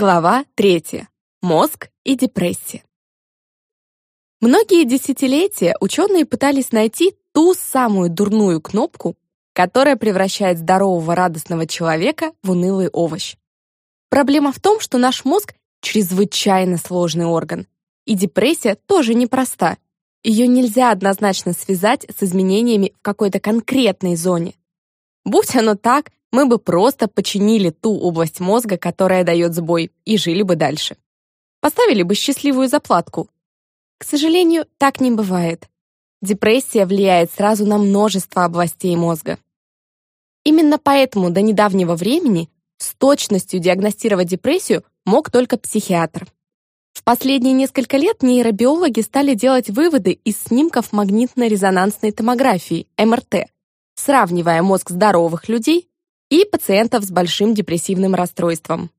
Глава 3. Мозг и депрессия. Многие десятилетия ученые пытались найти ту самую дурную кнопку, которая превращает здорового радостного человека в унылый овощ. Проблема в том, что наш мозг чрезвычайно сложный орган, и депрессия тоже непроста. Ее нельзя однозначно связать с изменениями в какой-то конкретной зоне. Будь оно так, мы бы просто починили ту область мозга, которая дает сбой, и жили бы дальше. Поставили бы счастливую заплатку. К сожалению, так не бывает. Депрессия влияет сразу на множество областей мозга. Именно поэтому до недавнего времени с точностью диагностировать депрессию мог только психиатр. В последние несколько лет нейробиологи стали делать выводы из снимков магнитно-резонансной томографии, МРТ, сравнивая мозг здоровых людей и пациентов с большим депрессивным расстройством.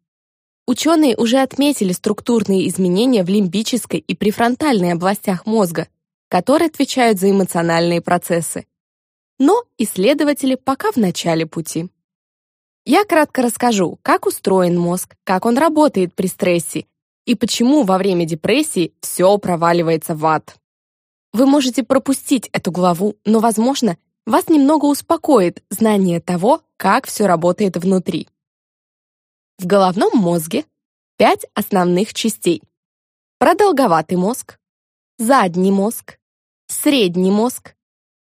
Ученые уже отметили структурные изменения в лимбической и префронтальной областях мозга, которые отвечают за эмоциональные процессы. Но исследователи пока в начале пути. Я кратко расскажу, как устроен мозг, как он работает при стрессе и почему во время депрессии все проваливается в ад. Вы можете пропустить эту главу, но, возможно, вас немного успокоит знание того, как все работает внутри. В головном мозге пять основных частей. Продолговатый мозг, задний мозг, средний мозг,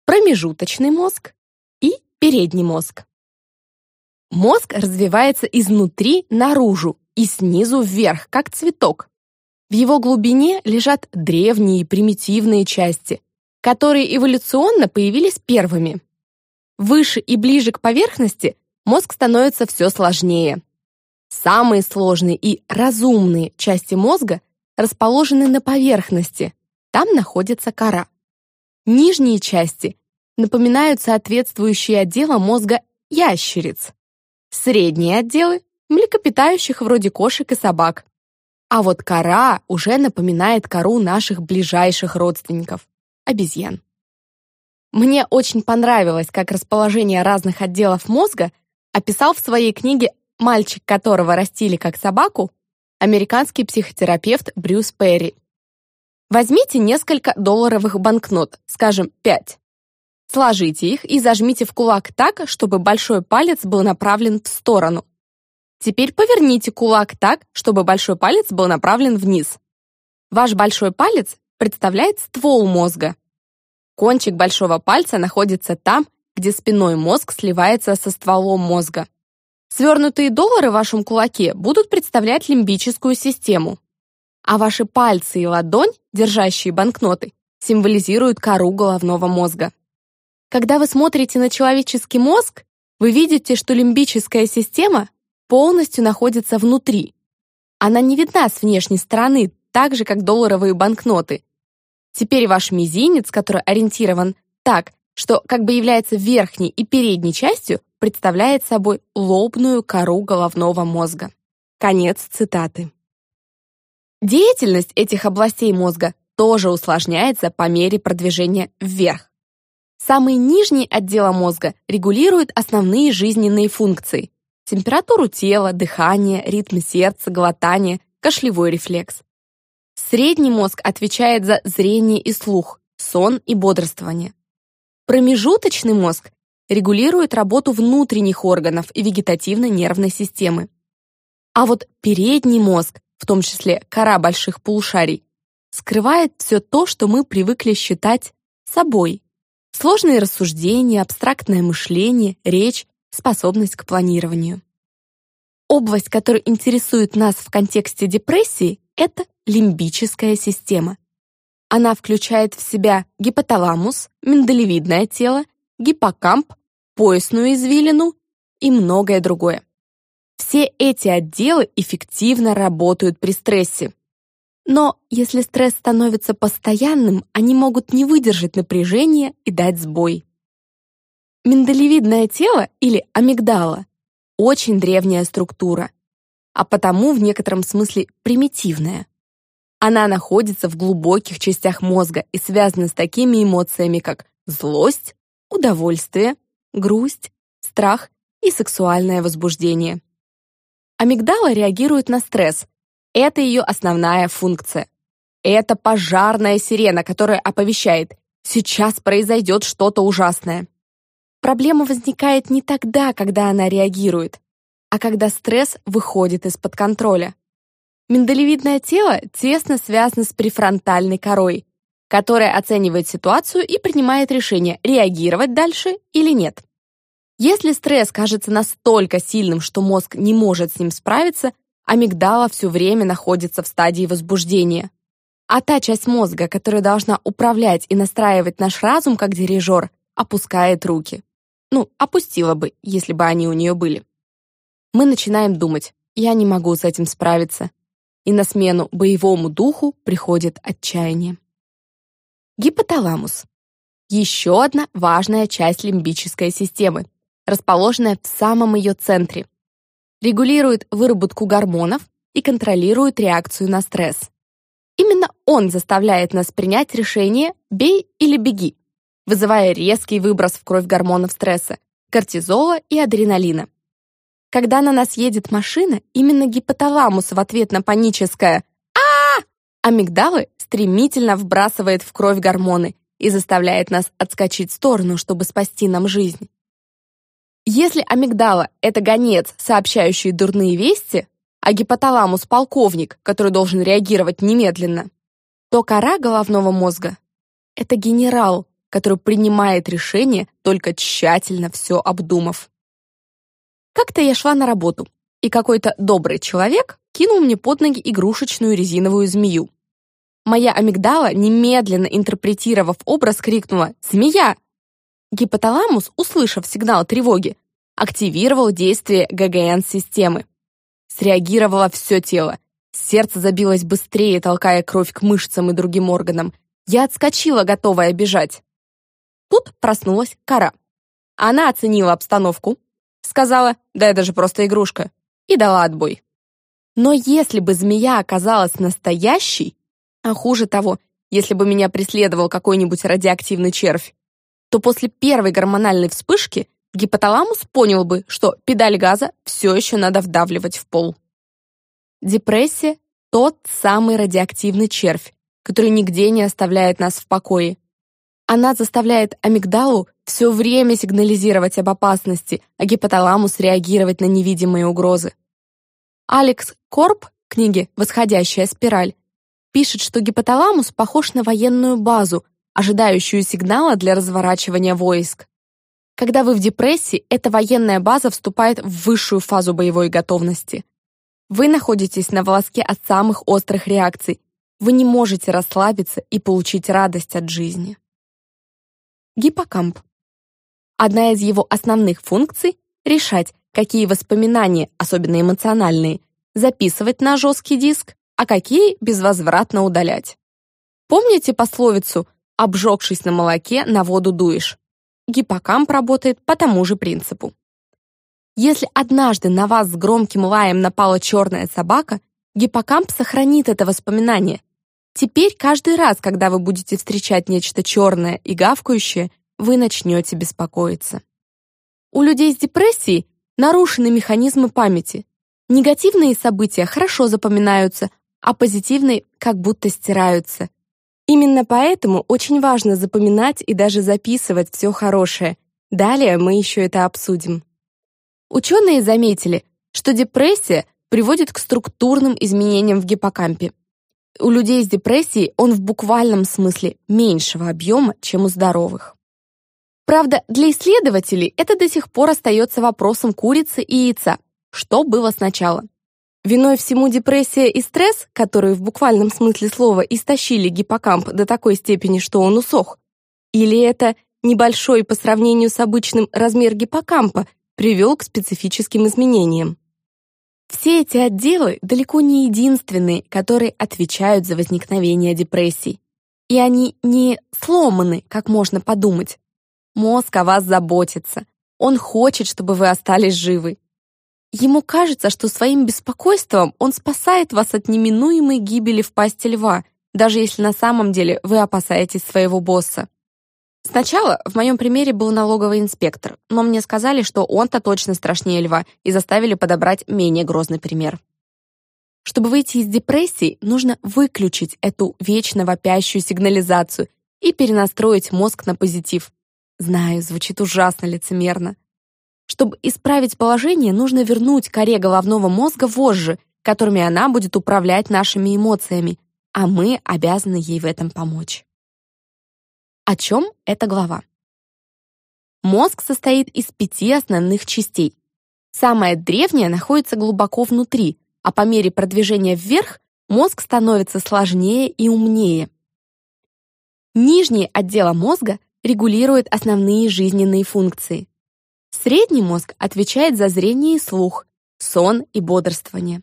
промежуточный мозг и передний мозг. Мозг развивается изнутри наружу и снизу вверх, как цветок. В его глубине лежат древние примитивные части, которые эволюционно появились первыми. Выше и ближе к поверхности мозг становится все сложнее. Самые сложные и разумные части мозга расположены на поверхности, там находится кора. Нижние части напоминают соответствующие отделы мозга ящериц. Средние отделы — млекопитающих вроде кошек и собак. А вот кора уже напоминает кору наших ближайших родственников обезьян. Мне очень понравилось, как расположение разных отделов мозга описал в своей книге «Мальчик, которого растили как собаку» американский психотерапевт Брюс Перри. Возьмите несколько долларовых банкнот, скажем, 5. Сложите их и зажмите в кулак так, чтобы большой палец был направлен в сторону. Теперь поверните кулак так, чтобы большой палец был направлен вниз. Ваш большой палец представляет ствол мозга. Кончик большого пальца находится там, где спиной мозг сливается со стволом мозга. Свернутые доллары в вашем кулаке будут представлять лимбическую систему. А ваши пальцы и ладонь, держащие банкноты, символизируют кору головного мозга. Когда вы смотрите на человеческий мозг, вы видите, что лимбическая система полностью находится внутри. Она не видна с внешней стороны, так же, как долларовые банкноты. Теперь ваш мизинец, который ориентирован так, что как бы является верхней и передней частью, представляет собой лобную кору головного мозга. Конец цитаты. Деятельность этих областей мозга тоже усложняется по мере продвижения вверх. Самый нижний отдел мозга регулирует основные жизненные функции – температуру тела, дыхание, ритм сердца, глотание, кашлевой рефлекс. Средний мозг отвечает за зрение и слух, сон и бодрствование. Промежуточный мозг регулирует работу внутренних органов и вегетативной нервной системы. А вот передний мозг, в том числе кора больших полушарий, скрывает все то, что мы привыкли считать собой. Сложные рассуждения, абстрактное мышление, речь, способность к планированию. Область, которая интересует нас в контексте депрессии, это лимбическая система. Она включает в себя гипоталамус, миндалевидное тело, гиппокамп, поясную извилину и многое другое. Все эти отделы эффективно работают при стрессе. Но если стресс становится постоянным, они могут не выдержать напряжения и дать сбой. Миндалевидное тело или амигдала – очень древняя структура, а потому в некотором смысле примитивная. Она находится в глубоких частях мозга и связана с такими эмоциями, как злость, удовольствие, грусть, страх и сексуальное возбуждение. Амигдала реагирует на стресс. Это ее основная функция. Это пожарная сирена, которая оповещает «сейчас произойдет что-то ужасное». Проблема возникает не тогда, когда она реагирует, а когда стресс выходит из-под контроля. Миндалевидное тело тесно связано с префронтальной корой, которая оценивает ситуацию и принимает решение, реагировать дальше или нет. Если стресс кажется настолько сильным, что мозг не может с ним справиться, амигдала все время находится в стадии возбуждения. А та часть мозга, которая должна управлять и настраивать наш разум как дирижер, опускает руки. Ну, опустила бы, если бы они у нее были. Мы начинаем думать, я не могу с этим справиться. И на смену боевому духу приходит отчаяние. Гипоталамус. Еще одна важная часть лимбической системы, расположенная в самом ее центре. Регулирует выработку гормонов и контролирует реакцию на стресс. Именно он заставляет нас принять решение «бей или беги», вызывая резкий выброс в кровь гормонов стресса, кортизола и адреналина. Когда на нас едет машина, именно гипоталамус в ответ на паническое а, амигдалы стремительно вбрасывает в кровь гормоны и заставляет нас отскочить в сторону, чтобы спасти нам жизнь. Если амигдала — это гонец, сообщающий дурные вести, а гипоталамус — полковник, который должен реагировать немедленно, то кора головного мозга — это генерал, который принимает решение, только тщательно все обдумав. Как-то я шла на работу, и какой-то добрый человек кинул мне под ноги игрушечную резиновую змею. Моя амигдала, немедленно интерпретировав образ, крикнула «Змея!». Гипоталамус, услышав сигнал тревоги, активировал действие ГГН-системы. Среагировало все тело. Сердце забилось быстрее, толкая кровь к мышцам и другим органам. Я отскочила, готовая бежать. Тут проснулась кора. Она оценила обстановку, сказала, да это же просто игрушка, и дала отбой. Но если бы змея оказалась настоящей, а хуже того, если бы меня преследовал какой-нибудь радиоактивный червь, то после первой гормональной вспышки гипоталамус понял бы, что педаль газа все еще надо вдавливать в пол. Депрессия — тот самый радиоактивный червь, который нигде не оставляет нас в покое. Она заставляет амигдалу все время сигнализировать об опасности, а гипоталамус реагировать на невидимые угрозы. Алекс Корп в книге «Восходящая спираль» пишет, что гипоталамус похож на военную базу, ожидающую сигнала для разворачивания войск. Когда вы в депрессии, эта военная база вступает в высшую фазу боевой готовности. Вы находитесь на волоске от самых острых реакций. Вы не можете расслабиться и получить радость от жизни. Гиппокамп. Одна из его основных функций — решать, какие воспоминания, особенно эмоциональные, записывать на жесткий диск, а какие безвозвратно удалять. Помните пословицу «обжегшись на молоке, на воду дуешь»? Гиппокамп работает по тому же принципу. Если однажды на вас с громким лаем напала черная собака, гиппокамп сохранит это воспоминание, Теперь каждый раз, когда вы будете встречать нечто черное и гавкающее, вы начнете беспокоиться. У людей с депрессией нарушены механизмы памяти. Негативные события хорошо запоминаются, а позитивные как будто стираются. Именно поэтому очень важно запоминать и даже записывать все хорошее. Далее мы еще это обсудим. Ученые заметили, что депрессия приводит к структурным изменениям в гиппокампе. У людей с депрессией он в буквальном смысле меньшего объема, чем у здоровых. Правда, для исследователей это до сих пор остается вопросом курицы и яйца. Что было сначала? Виной всему депрессия и стресс, которые в буквальном смысле слова истощили гиппокамп до такой степени, что он усох? Или это небольшой по сравнению с обычным размер гиппокампа привел к специфическим изменениям? Все эти отделы далеко не единственные, которые отвечают за возникновение депрессий. И они не сломаны, как можно подумать. Мозг о вас заботится. Он хочет, чтобы вы остались живы. Ему кажется, что своим беспокойством он спасает вас от неминуемой гибели в пасти льва, даже если на самом деле вы опасаетесь своего босса. Сначала в моем примере был налоговый инспектор, но мне сказали, что он-то точно страшнее льва и заставили подобрать менее грозный пример. Чтобы выйти из депрессии, нужно выключить эту вечно вопящую сигнализацию и перенастроить мозг на позитив. Знаю, звучит ужасно лицемерно. Чтобы исправить положение, нужно вернуть коре головного мозга вожжи, которыми она будет управлять нашими эмоциями, а мы обязаны ей в этом помочь. О чем эта глава? Мозг состоит из пяти основных частей. Самая древняя находится глубоко внутри, а по мере продвижения вверх мозг становится сложнее и умнее. Нижние отделы мозга регулируют основные жизненные функции. Средний мозг отвечает за зрение и слух, сон и бодрствование.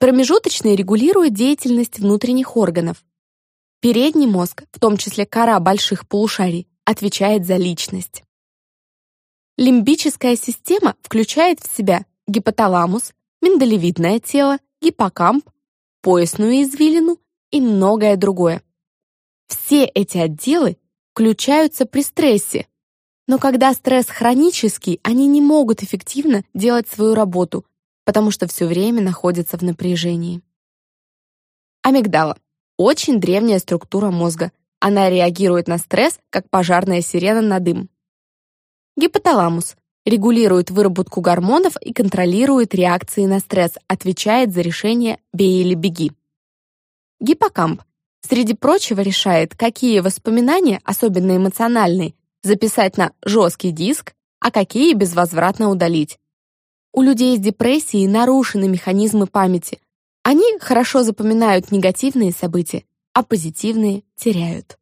Промежуточный регулирует деятельность внутренних органов. Передний мозг, в том числе кора больших полушарий, отвечает за личность. Лимбическая система включает в себя гипоталамус, миндалевидное тело, гиппокамп, поясную извилину и многое другое. Все эти отделы включаются при стрессе, но когда стресс хронический, они не могут эффективно делать свою работу, потому что все время находятся в напряжении. Амигдала. Очень древняя структура мозга. Она реагирует на стресс, как пожарная сирена на дым. Гипоталамус регулирует выработку гормонов и контролирует реакции на стресс, отвечает за решение «бей или беги». Гиппокамп, среди прочего, решает, какие воспоминания, особенно эмоциональные, записать на жесткий диск, а какие безвозвратно удалить. У людей с депрессией нарушены механизмы памяти, они хорошо запоминают негативные события, а позитивные теряют.